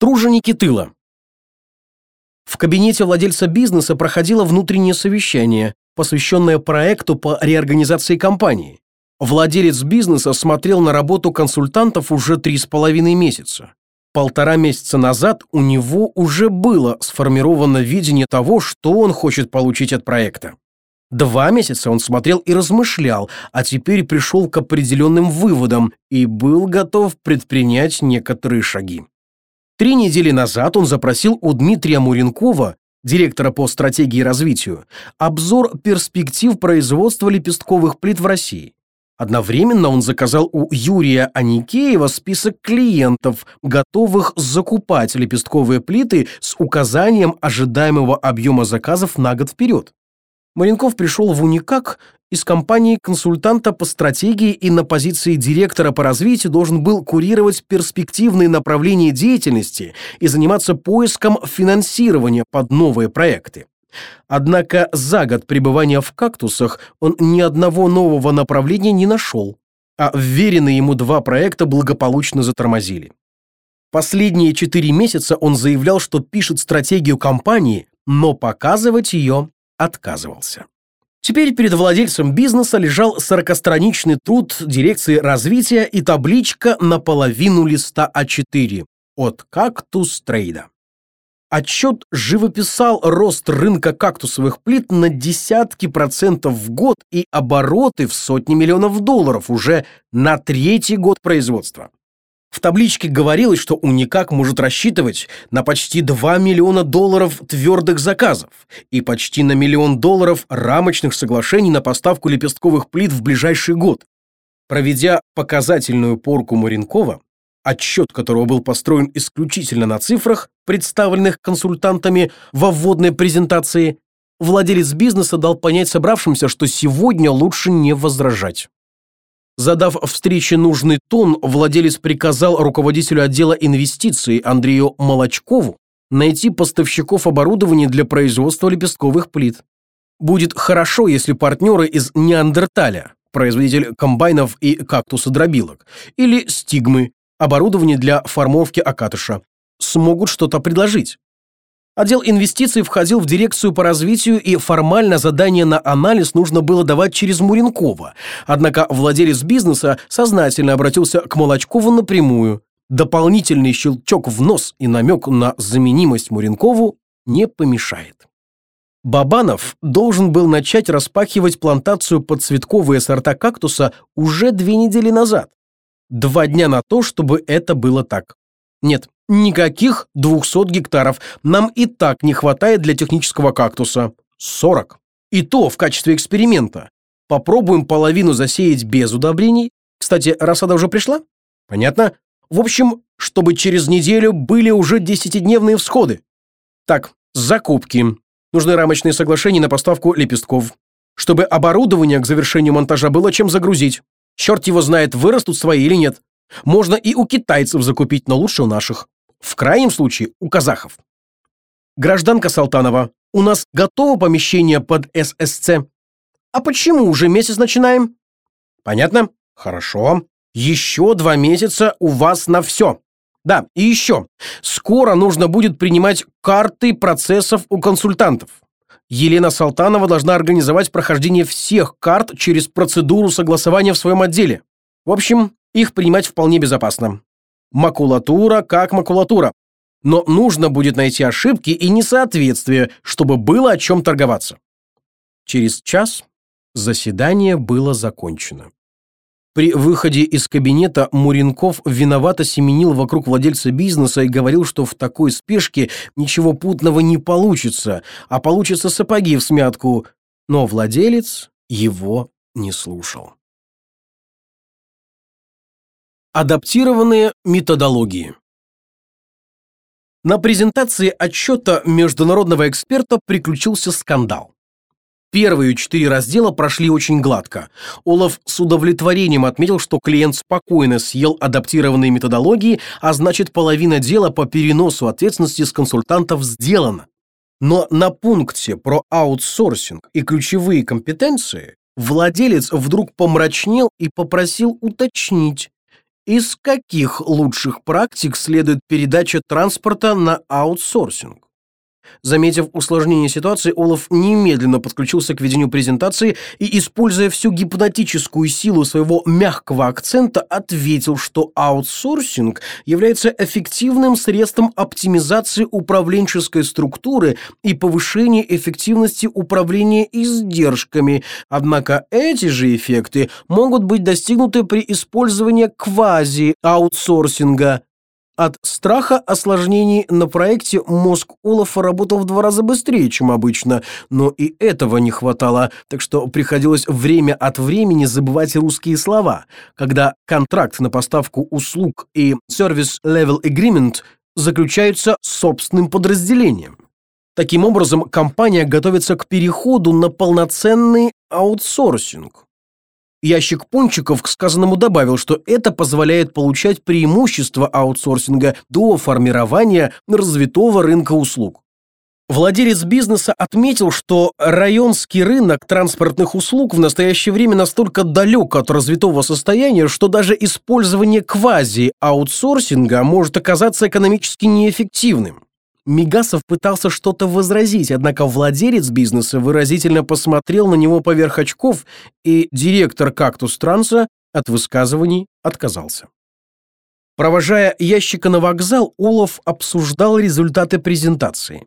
Труженики тыла. В кабинете владельца бизнеса проходило внутреннее совещание, посвященное проекту по реорганизации компании. Владелец бизнеса смотрел на работу консультантов уже три с половиной месяца. Полтора месяца назад у него уже было сформировано видение того, что он хочет получить от проекта. Два месяца он смотрел и размышлял, а теперь пришел к определенным выводам и был готов предпринять некоторые шаги. Три недели назад он запросил у Дмитрия Муренкова, директора по стратегии и развитию, обзор перспектив производства лепестковых плит в России. Одновременно он заказал у Юрия Аникеева список клиентов, готовых закупать лепестковые плиты с указанием ожидаемого объема заказов на год вперед. Маренков пришел в Уникак из компании консультанта по стратегии и на позиции директора по развитию должен был курировать перспективные направления деятельности и заниматься поиском финансирования под новые проекты. Однако за год пребывания в «Кактусах» он ни одного нового направления не нашел, а вверенные ему два проекта благополучно затормозили. Последние четыре месяца он заявлял, что пишет стратегию компании, но показывать ее отказывался. Теперь перед владельцем бизнеса лежал 40-страничный труд дирекции развития и табличка наполовину листа А4 от «Кактус Трейда». Отчет живописал рост рынка кактусовых плит на десятки процентов в год и обороты в сотни миллионов долларов уже на третий год производства. В табличке говорилось, что Уникак может рассчитывать на почти 2 миллиона долларов твердых заказов и почти на миллион долларов рамочных соглашений на поставку лепестковых плит в ближайший год. Проведя показательную порку Муренкова, отчет которого был построен исключительно на цифрах, представленных консультантами во вводной презентации, владелец бизнеса дал понять собравшимся, что сегодня лучше не возражать. Задав встрече нужный тон, владелец приказал руководителю отдела инвестиций Андрею Молочкову найти поставщиков оборудования для производства лепестковых плит. Будет хорошо, если партнеры из Неандерталя, производитель комбайнов и кактусодробилок, или стигмы, оборудование для формовки окатыша, смогут что-то предложить. Отдел инвестиций входил в дирекцию по развитию, и формально задание на анализ нужно было давать через Муренкова. Однако владелец бизнеса сознательно обратился к Молочкову напрямую. Дополнительный щелчок в нос и намек на заменимость Муренкову не помешает. Бабанов должен был начать распахивать плантацию под цветковые сорта кактуса уже две недели назад. Два дня на то, чтобы это было так. Нет, никаких 200 гектаров. Нам и так не хватает для технического кактуса. 40. И то в качестве эксперимента. Попробуем половину засеять без удобрений. Кстати, рассада уже пришла? Понятно. В общем, чтобы через неделю были уже десятидневные всходы. Так, закупки. Нужны рамочные соглашения на поставку лепестков. Чтобы оборудование к завершению монтажа было чем загрузить. Черт его знает, вырастут свои или нет. Можно и у китайцев закупить, но лучше у наших. В крайнем случае у казахов. Гражданка Салтанова, у нас готово помещение под ССЦ. А почему уже месяц начинаем? Понятно? Хорошо. Еще два месяца у вас на все. Да, и еще. Скоро нужно будет принимать карты процессов у консультантов. Елена Салтанова должна организовать прохождение всех карт через процедуру согласования в своем отделе. В общем, их принимать вполне безопасно. Макулатура как макулатура. Но нужно будет найти ошибки и несоответствия, чтобы было о чем торговаться. Через час заседание было закончено. При выходе из кабинета Муренков виновато семенил вокруг владельца бизнеса и говорил, что в такой спешке ничего путного не получится, а получатся сапоги в смятку. Но владелец его не слушал. Адаптированные методологии На презентации отчета международного эксперта приключился скандал. Первые четыре раздела прошли очень гладко. Олаф с удовлетворением отметил, что клиент спокойно съел адаптированные методологии, а значит половина дела по переносу ответственности с консультантов сделана. Но на пункте про аутсорсинг и ключевые компетенции владелец вдруг помрачнел и попросил уточнить, из каких лучших практик следует передача транспорта на аутсорсинг? Заметив усложнение ситуации, Олаф немедленно подключился к ведению презентации и, используя всю гипнотическую силу своего мягкого акцента, ответил, что аутсорсинг является эффективным средством оптимизации управленческой структуры и повышения эффективности управления издержками. Однако эти же эффекты могут быть достигнуты при использовании квази-аутсорсинга, от страха осложнений на проекте мозг Олафа работал в два раза быстрее, чем обычно, но и этого не хватало, так что приходилось время от времени забывать русские слова, когда контракт на поставку услуг и Service Level Agreement заключаются собственным подразделением. Таким образом, компания готовится к переходу на полноценный аутсорсинг. Ящик пончиков к сказанному добавил, что это позволяет получать преимущество аутсорсинга до формирования развитого рынка услуг. Владелец бизнеса отметил, что районский рынок транспортных услуг в настоящее время настолько далек от развитого состояния, что даже использование квази-аутсорсинга может оказаться экономически неэффективным. Мигасов пытался что-то возразить, однако владелец бизнеса выразительно посмотрел на него поверх очков, и директор «Кактус Транса» от высказываний отказался. Провожая ящика на вокзал, Олаф обсуждал результаты презентации.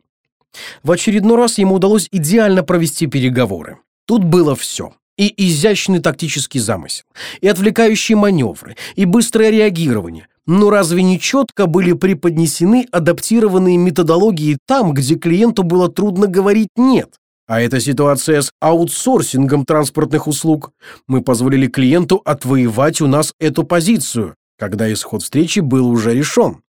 В очередной раз ему удалось идеально провести переговоры. Тут было все и изящный тактический замысел, и отвлекающие маневры, и быстрое реагирование. Но разве не четко были преподнесены адаптированные методологии там, где клиенту было трудно говорить «нет»? А это ситуация с аутсорсингом транспортных услуг. Мы позволили клиенту отвоевать у нас эту позицию, когда исход встречи был уже решен.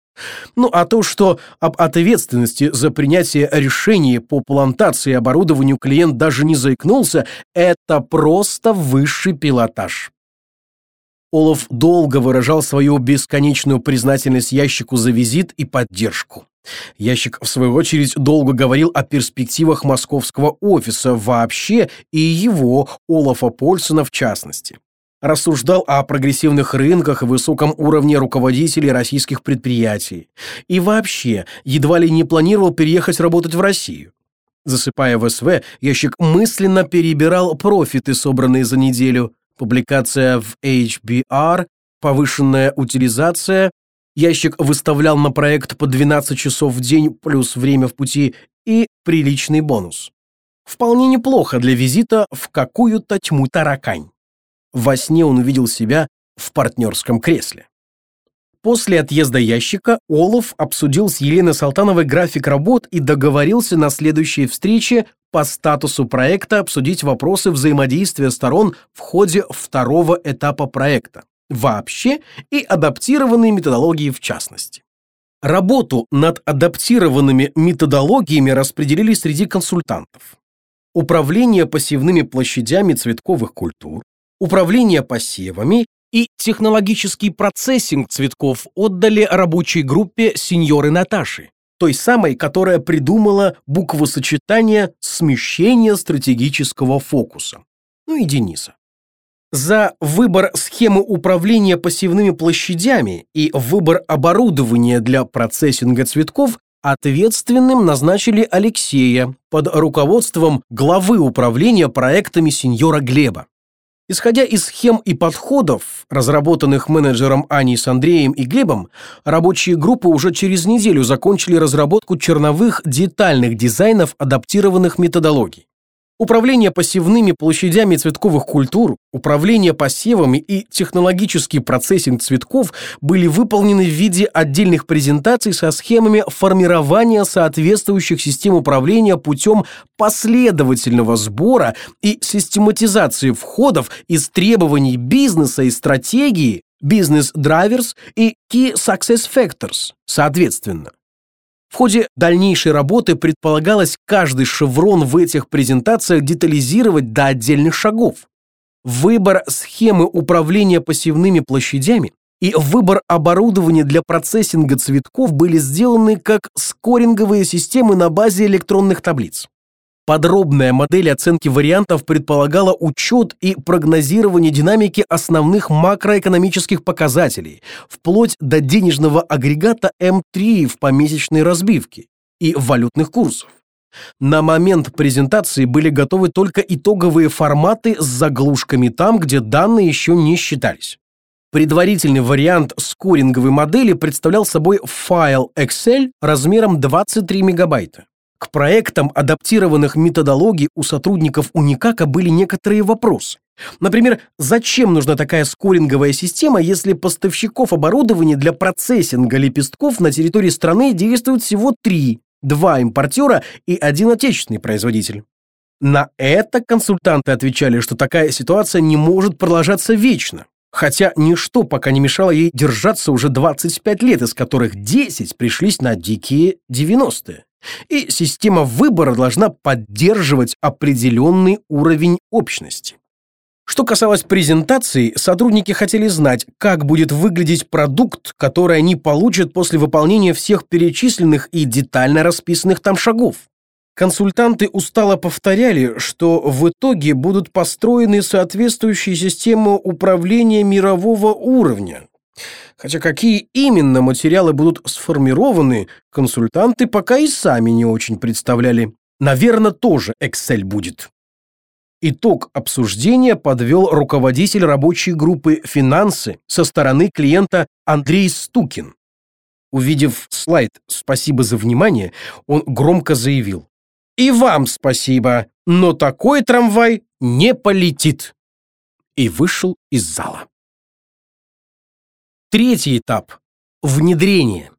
Ну а то, что об ответственности за принятие решений по плантации и оборудованию клиент даже не заикнулся, это просто высший пилотаж. Олаф долго выражал свою бесконечную признательность ящику за визит и поддержку. Ящик, в свою очередь, долго говорил о перспективах московского офиса вообще и его, Олафа Польсона, в частности рассуждал о прогрессивных рынках и высоком уровне руководителей российских предприятий. И вообще, едва ли не планировал переехать работать в Россию. Засыпая в СВ, ящик мысленно перебирал профиты, собранные за неделю. Публикация в HBR, повышенная утилизация. Ящик выставлял на проект по 12 часов в день плюс время в пути и приличный бонус. Вполне неплохо для визита в какую-то тьму таракань. Во сне он увидел себя в партнерском кресле. После отъезда ящика Олаф обсудил с Еленой Салтановой график работ и договорился на следующей встрече по статусу проекта обсудить вопросы взаимодействия сторон в ходе второго этапа проекта вообще и адаптированные методологии в частности. Работу над адаптированными методологиями распределили среди консультантов. Управление пассивными площадями цветковых культур, управление посевами и технологический процессинг цветков отдали рабочей группе сеньоры Наташи, той самой, которая придумала буквосочетание смещения стратегического фокуса. Ну и Дениса. За выбор схемы управления пассивными площадями и выбор оборудования для процессинга цветков ответственным назначили Алексея под руководством главы управления проектами сеньора Глеба. Исходя из схем и подходов, разработанных менеджером Аней с Андреем и Глебом, рабочие группы уже через неделю закончили разработку черновых детальных дизайнов адаптированных методологий. Управление пассивными площадями цветковых культур, управление посевами и технологический процессинг цветков были выполнены в виде отдельных презентаций со схемами формирования соответствующих систем управления путем последовательного сбора и систематизации входов из требований бизнеса и стратегии, бизнес-драйверс и key success factors, соответственно. В ходе дальнейшей работы предполагалось каждый шеврон в этих презентациях детализировать до отдельных шагов. Выбор схемы управления пассивными площадями и выбор оборудования для процессинга цветков были сделаны как скоринговые системы на базе электронных таблиц. Подробная модель оценки вариантов предполагала учет и прогнозирование динамики основных макроэкономических показателей, вплоть до денежного агрегата М3 в помесячной разбивке и валютных курсов. На момент презентации были готовы только итоговые форматы с заглушками там, где данные еще не считались. Предварительный вариант скоринговой модели представлял собой файл Excel размером 23 мегабайта. К проектам адаптированных методологий у сотрудников Уникака были некоторые вопросы. Например, зачем нужна такая скоринговая система, если поставщиков оборудования для процессинга лепестков на территории страны действует всего три, два импортера и один отечественный производитель? На это консультанты отвечали, что такая ситуация не может продолжаться вечно, хотя ничто пока не мешало ей держаться уже 25 лет, из которых 10 пришлись на дикие 90-е и система выбора должна поддерживать определенный уровень общности. Что касалось презентации, сотрудники хотели знать, как будет выглядеть продукт, который они получат после выполнения всех перечисленных и детально расписанных там шагов. Консультанты устало повторяли, что в итоге будут построены соответствующие системы управления мирового уровня, Хотя какие именно материалы будут сформированы, консультанты пока и сами не очень представляли. Наверное, тоже Excel будет. Итог обсуждения подвел руководитель рабочей группы «Финансы» со стороны клиента Андрей Стукин. Увидев слайд «Спасибо за внимание», он громко заявил. «И вам спасибо, но такой трамвай не полетит!» И вышел из зала. Третий этап – внедрение.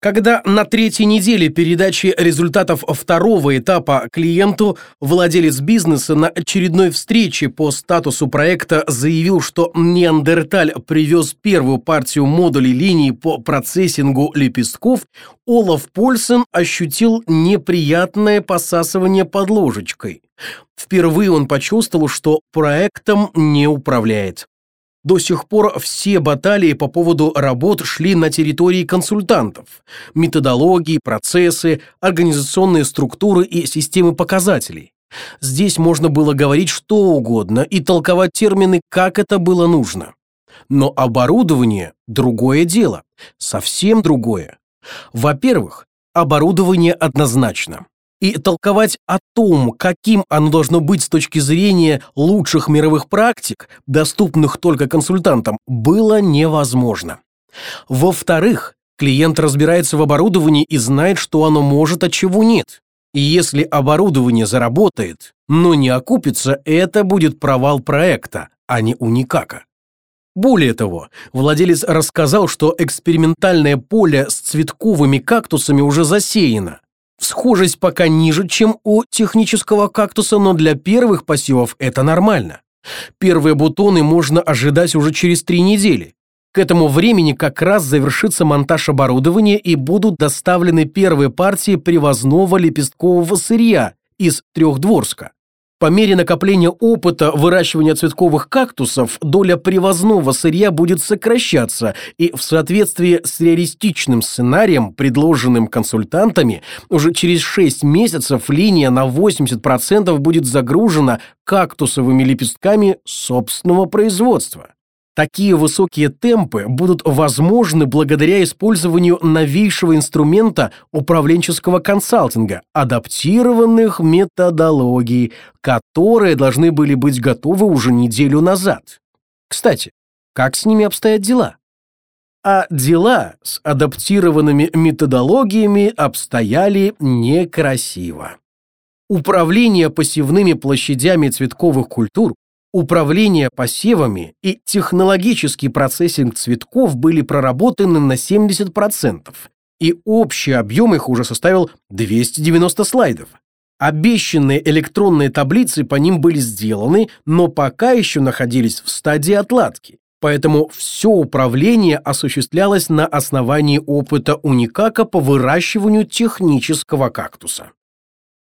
Когда на третьей неделе передачи результатов второго этапа клиенту владелец бизнеса на очередной встрече по статусу проекта заявил, что Неандерталь привез первую партию модулей линий по процессингу лепестков, Олаф Польсен ощутил неприятное посасывание под ложечкой. Впервые он почувствовал, что проектом не управляет. До сих пор все баталии по поводу работ шли на территории консультантов. Методологии, процессы, организационные структуры и системы показателей. Здесь можно было говорить что угодно и толковать термины, как это было нужно. Но оборудование – другое дело, совсем другое. Во-первых, оборудование однозначно и толковать о том, каким оно должно быть с точки зрения лучших мировых практик, доступных только консультантам, было невозможно. Во-вторых, клиент разбирается в оборудовании и знает, что оно может, а чего нет. И если оборудование заработает, но не окупится, это будет провал проекта, а не уникака. Более того, владелец рассказал, что экспериментальное поле с цветковыми кактусами уже засеяно, Схожесть пока ниже, чем у технического кактуса, но для первых посевов это нормально. Первые бутоны можно ожидать уже через три недели. К этому времени как раз завершится монтаж оборудования и будут доставлены первые партии привозного лепесткового сырья из Трехдворска. По мере накопления опыта выращивания цветковых кактусов доля привозного сырья будет сокращаться, и в соответствии с реалистичным сценарием, предложенным консультантами, уже через 6 месяцев линия на 80% будет загружена кактусовыми лепестками собственного производства. Такие высокие темпы будут возможны благодаря использованию новейшего инструмента управленческого консалтинга, адаптированных методологий, которые должны были быть готовы уже неделю назад. Кстати, как с ними обстоят дела? А дела с адаптированными методологиями обстояли некрасиво. Управление посевными площадями цветковых культур Управление посевами и технологический процессинг цветков были проработаны на 70%, и общий объем их уже составил 290 слайдов. Обещанные электронные таблицы по ним были сделаны, но пока еще находились в стадии отладки, поэтому все управление осуществлялось на основании опыта Уникака по выращиванию технического кактуса.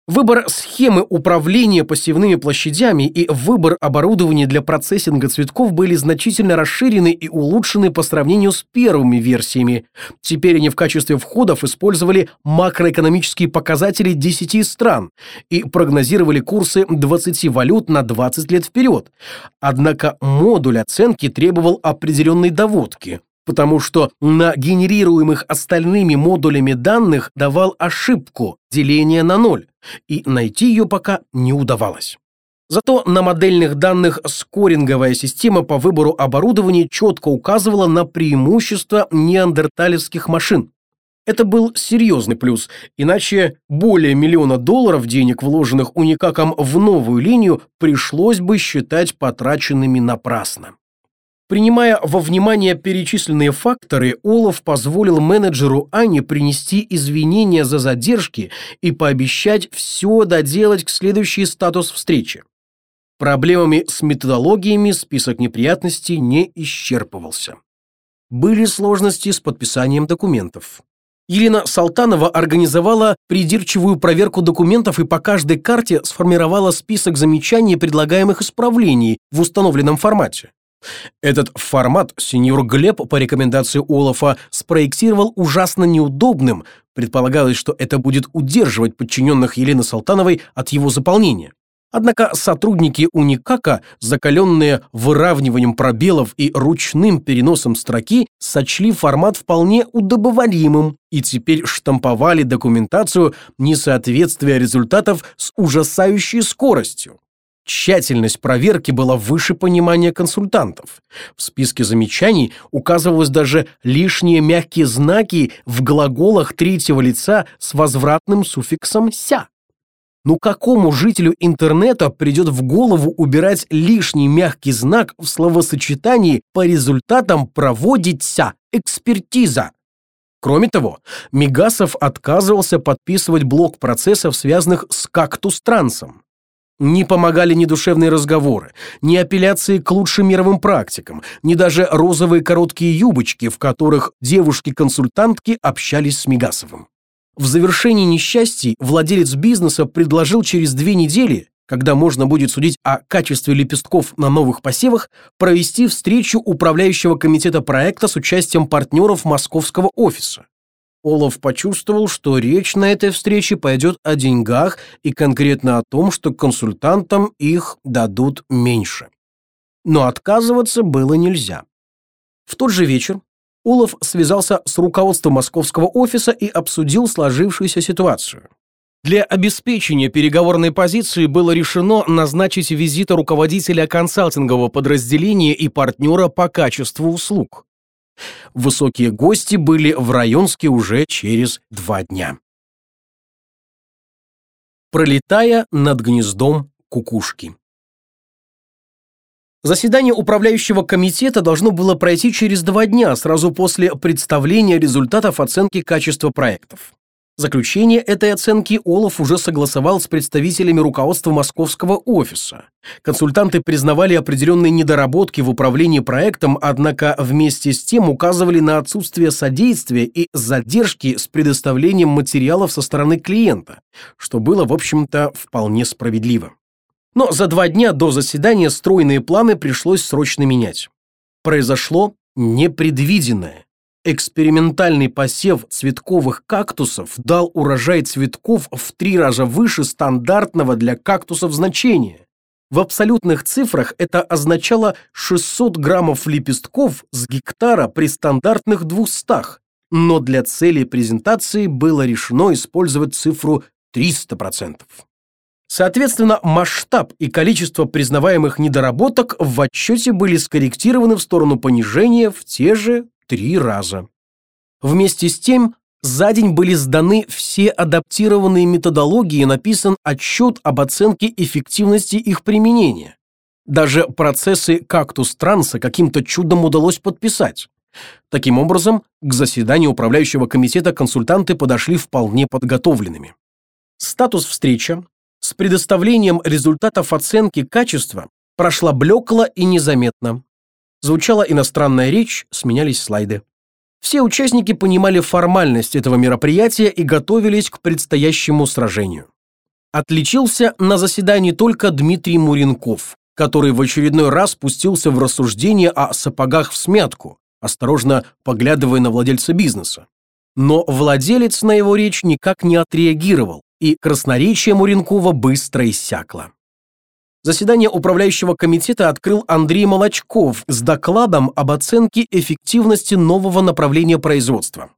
Выбор схемы управления посевными площадями и выбор оборудования для процессинга цветков были значительно расширены и улучшены по сравнению с первыми версиями. Теперь они в качестве входов использовали макроэкономические показатели 10 стран и прогнозировали курсы 20 валют на 20 лет вперед. Однако модуль оценки требовал определенной доводки потому что на генерируемых остальными модулями данных давал ошибку деления на ноль, и найти ее пока не удавалось. Зато на модельных данных скоринговая система по выбору оборудования четко указывала на преимущества неандерталевских машин. Это был серьезный плюс, иначе более миллиона долларов денег, вложенных уникаком в новую линию, пришлось бы считать потраченными напрасно. Принимая во внимание перечисленные факторы, Олаф позволил менеджеру Ане принести извинения за задержки и пообещать все доделать к следующей статус встречи. Проблемами с методологиями список неприятностей не исчерпывался. Были сложности с подписанием документов. Елена Салтанова организовала придирчивую проверку документов и по каждой карте сформировала список замечаний и предлагаемых исправлений в установленном формате. Этот формат сеньор Глеб по рекомендации Олафа спроектировал ужасно неудобным, предполагалось, что это будет удерживать подчиненных Елены Салтановой от его заполнения. Однако сотрудники Уникака, закаленные выравниванием пробелов и ручным переносом строки, сочли формат вполне удобоваримым и теперь штамповали документацию несоответствия результатов с ужасающей скоростью. Тщательность проверки была выше понимания консультантов. В списке замечаний указывалось даже лишние мягкие знаки в глаголах третьего лица с возвратным суффиксом «ся». Ну какому жителю интернета придет в голову убирать лишний мягкий знак в словосочетании по результатам проводится экспертиза? Кроме того, Мигасов отказывался подписывать блок процессов, связанных с кактус-трансом. Не помогали ни душевные разговоры, ни апелляции к лучшим мировым практикам, ни даже розовые короткие юбочки, в которых девушки-консультантки общались с Мигасовым. В завершении несчастий владелец бизнеса предложил через две недели, когда можно будет судить о качестве лепестков на новых посевах, провести встречу управляющего комитета проекта с участием партнеров московского офиса. Олаф почувствовал, что речь на этой встрече пойдет о деньгах и конкретно о том, что консультантам их дадут меньше. Но отказываться было нельзя. В тот же вечер Олаф связался с руководством московского офиса и обсудил сложившуюся ситуацию. Для обеспечения переговорной позиции было решено назначить визита руководителя консалтингового подразделения и партнера по качеству услуг. Высокие гости были в Районске уже через два дня. Пролетая над гнездом кукушки. Заседание управляющего комитета должно было пройти через два дня, сразу после представления результатов оценки качества проектов. Заключение этой оценки Олаф уже согласовал с представителями руководства московского офиса. Консультанты признавали определенные недоработки в управлении проектом, однако вместе с тем указывали на отсутствие содействия и задержки с предоставлением материалов со стороны клиента, что было, в общем-то, вполне справедливо. Но за два дня до заседания стройные планы пришлось срочно менять. Произошло непредвиденное. Экспериментальный посев цветковых кактусов дал урожай цветков в три раза выше стандартного для кактусов значения. В абсолютных цифрах это означало 600 граммов лепестков с гектара при стандартных 200, но для цели презентации было решено использовать цифру 300%. Соответственно, масштаб и количество признаваемых недоработок в отчете были скорректированы в сторону понижения в те же три раза. Вместе с тем, за день были сданы все адаптированные методологии и написан отчет об оценке эффективности их применения. Даже процессы кактус-транса каким-то чудом удалось подписать. Таким образом, к заседанию управляющего комитета консультанты подошли вполне подготовленными. Статус встречи с предоставлением результатов оценки качества прошла блекло и незаметно. Звучала иностранная речь, сменялись слайды. Все участники понимали формальность этого мероприятия и готовились к предстоящему сражению. Отличился на заседании только Дмитрий Муренков, который в очередной раз спустился в рассуждение о сапогах в смятку, осторожно поглядывая на владельца бизнеса. Но владелец на его речь никак не отреагировал, и красноречие Муренкова быстро иссякло. Заседание управляющего комитета открыл Андрей Молочков с докладом об оценке эффективности нового направления производства.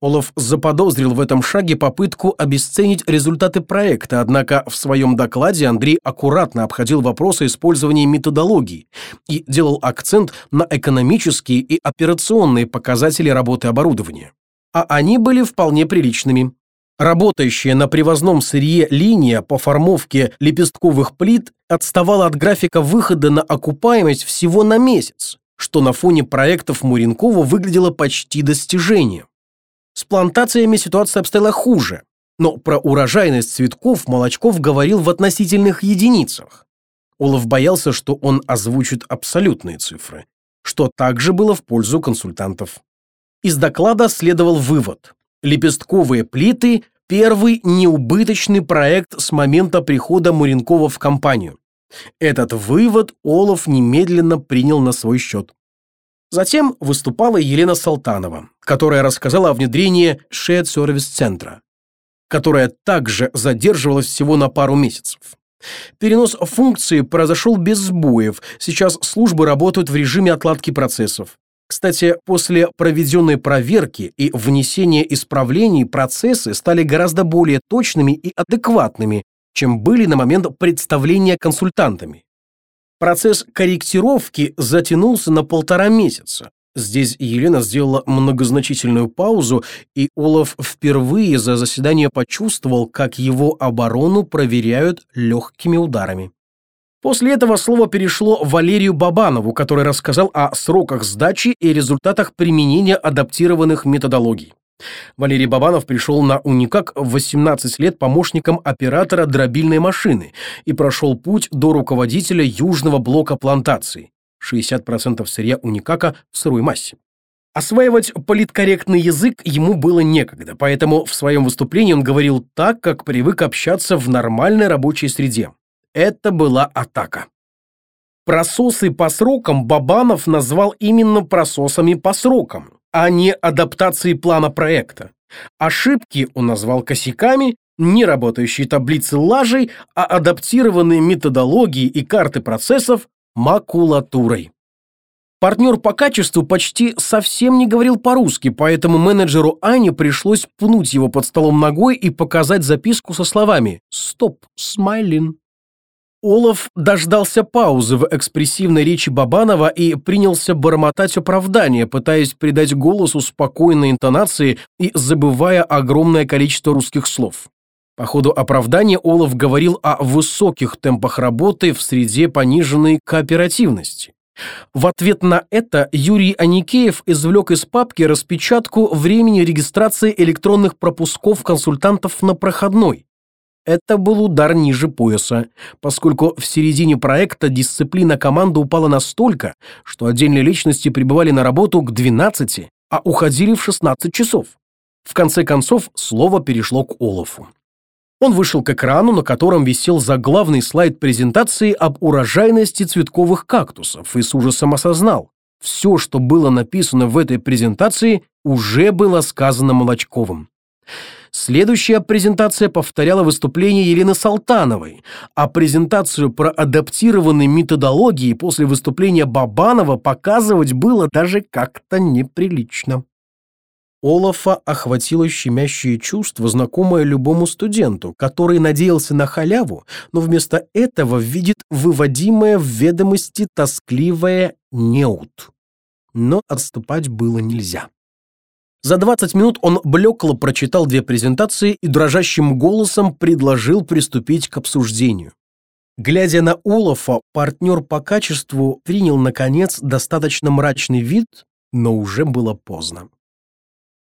Олаф заподозрил в этом шаге попытку обесценить результаты проекта, однако в своем докладе Андрей аккуратно обходил вопросы использования методологии и делал акцент на экономические и операционные показатели работы оборудования. А они были вполне приличными. Работающая на привозном сырье линия по формовке лепестковых плит отставала от графика выхода на окупаемость всего на месяц, что на фоне проектов Муренкова выглядело почти достижением. С плантациями ситуация обстояла хуже, но про урожайность цветков Молочков говорил в относительных единицах. Олаф боялся, что он озвучит абсолютные цифры, что также было в пользу консультантов. Из доклада следовал вывод. Лепестковые плиты – первый неубыточный проект с момента прихода Муренкова в компанию. Этот вывод Олаф немедленно принял на свой счет. Затем выступала Елена Салтанова, которая рассказала о внедрении Shared Service центра, которая также задерживалась всего на пару месяцев. Перенос функции произошел без сбоев, сейчас службы работают в режиме отладки процессов. Кстати, после проведенной проверки и внесения исправлений процессы стали гораздо более точными и адекватными, чем были на момент представления консультантами. Процесс корректировки затянулся на полтора месяца. Здесь Елена сделала многозначительную паузу, и Олаф впервые за заседание почувствовал, как его оборону проверяют легкими ударами. После этого слово перешло Валерию Бабанову, который рассказал о сроках сдачи и результатах применения адаптированных методологий. Валерий Бабанов пришел на Уникак в 18 лет помощником оператора дробильной машины и прошел путь до руководителя южного блока плантации. 60% сырья Уникака в сырой массе. Осваивать политкорректный язык ему было некогда, поэтому в своем выступлении он говорил так, как привык общаться в нормальной рабочей среде. Это была атака. Прососы по срокам Бабанов назвал именно прососами по срокам а не адаптации плана проекта. Ошибки он назвал косяками, не работающие таблицы лажей, а адаптированные методологии и карты процессов макулатурой. Партнер по качеству почти совсем не говорил по-русски, поэтому менеджеру Ане пришлось пнуть его под столом ногой и показать записку со словами «Стоп, смайлин». Олаф дождался паузы в экспрессивной речи Бабанова и принялся бормотать оправдания, пытаясь придать голосу спокойной интонации и забывая огромное количество русских слов. По ходу оправдания Олаф говорил о высоких темпах работы в среде пониженной кооперативности. В ответ на это Юрий Аникеев извлек из папки распечатку времени регистрации электронных пропусков консультантов на проходной. Это был удар ниже пояса, поскольку в середине проекта дисциплина команды упала настолько, что отдельные личности прибывали на работу к 12, а уходили в 16 часов. В конце концов, слово перешло к Олафу. Он вышел к экрану, на котором висел заглавный слайд презентации об урожайности цветковых кактусов, и с ужасом осознал, все, что было написано в этой презентации, уже было сказано Молочковым. Следующая презентация повторяла выступление Елены Салтановой, а презентацию про адаптированные методологии после выступления Бабанова показывать было даже как-то неприлично. Олафа охватило щемящее чувство, знакомое любому студенту, который надеялся на халяву, но вместо этого видит выводимое в ведомости тоскливое «неут». Но отступать было нельзя. За 20 минут он блекло прочитал две презентации и дрожащим голосом предложил приступить к обсуждению. Глядя на Олафа, партнер по качеству принял, наконец, достаточно мрачный вид, но уже было поздно.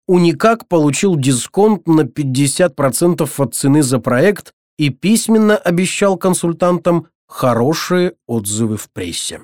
Уникак получил дисконт на 50% от цены за проект и письменно обещал консультантам хорошие отзывы в прессе.